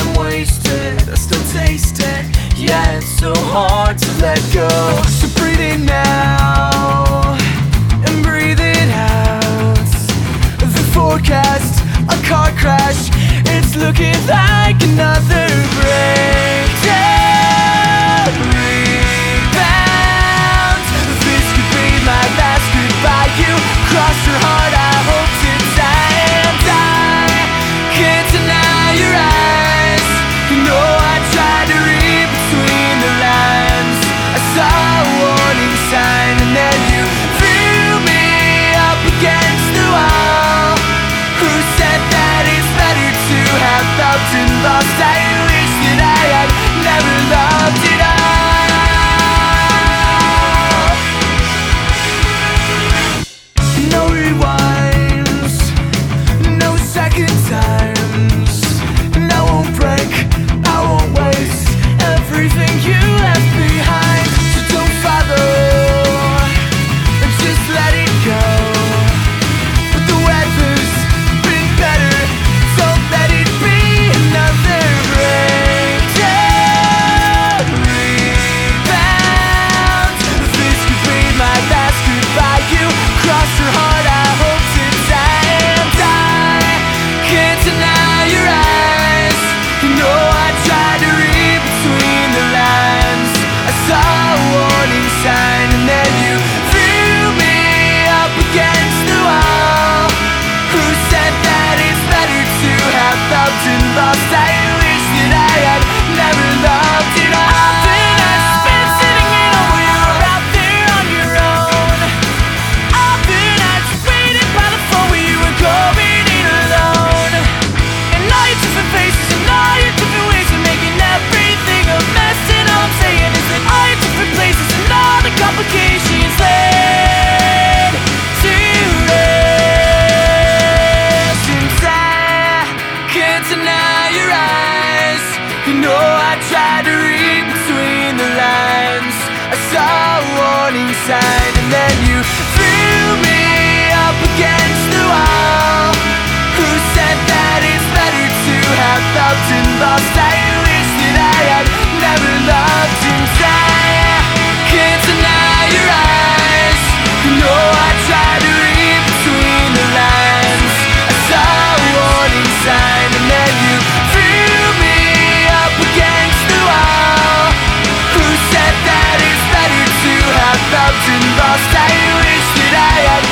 I'm wasted. I still taste it. Yeah, it's so hard to let go. So breathe in now And breathe it out. The forecast, a car crash. It's looking like another inside today I